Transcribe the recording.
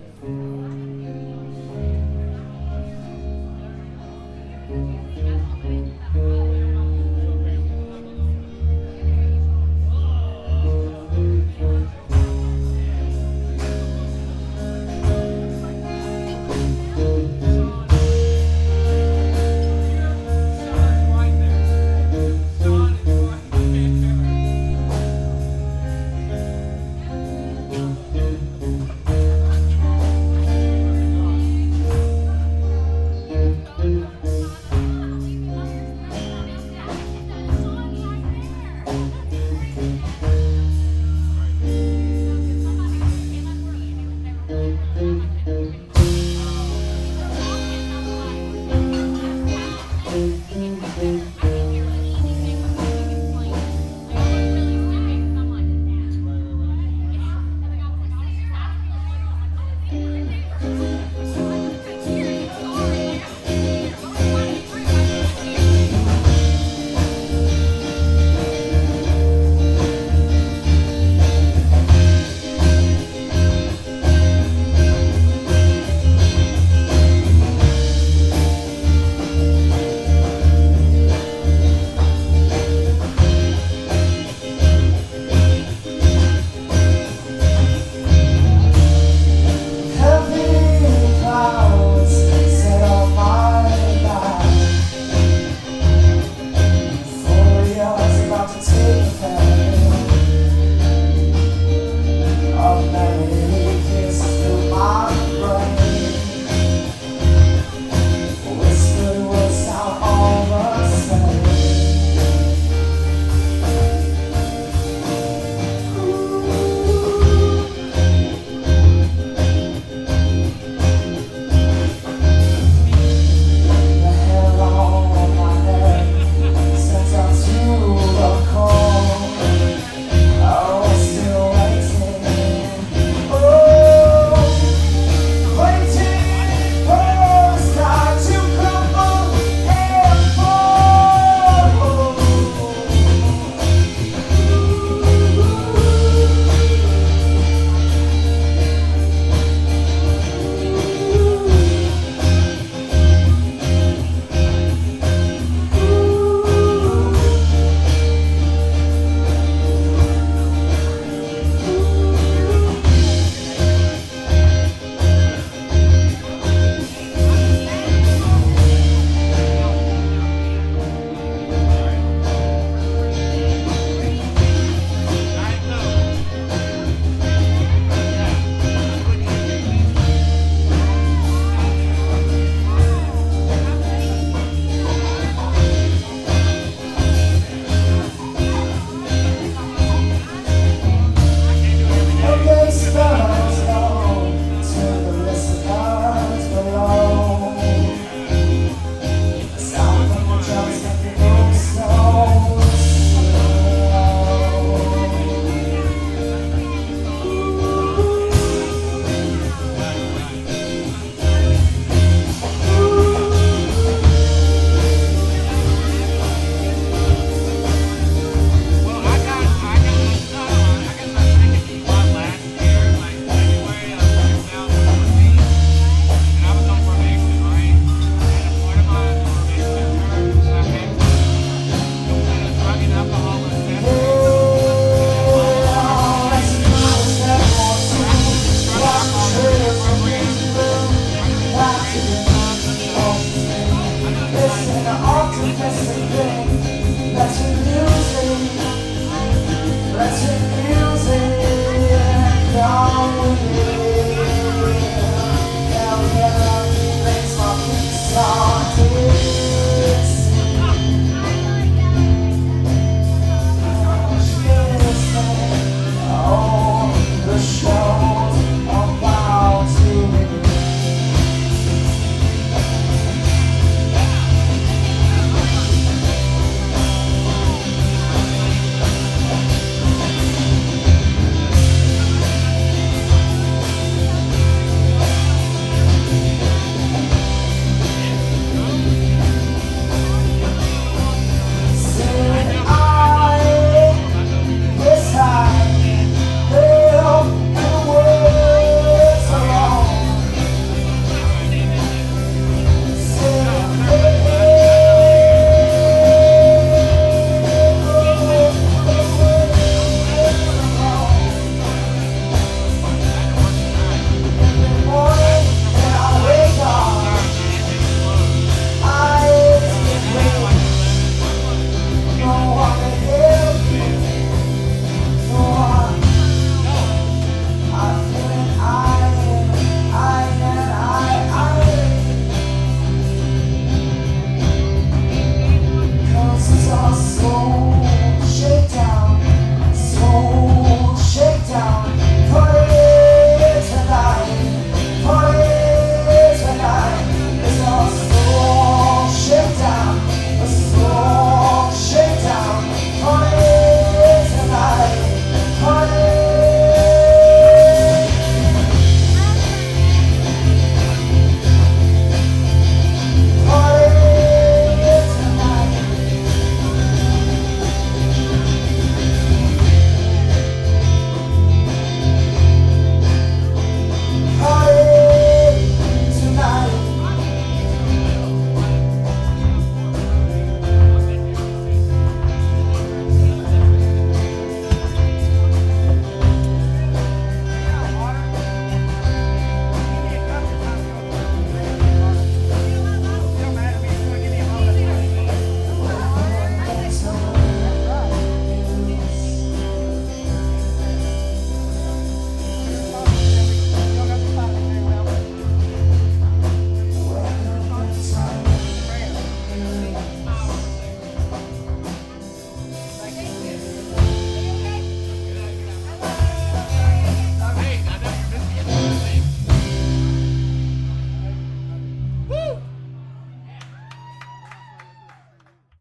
Bye.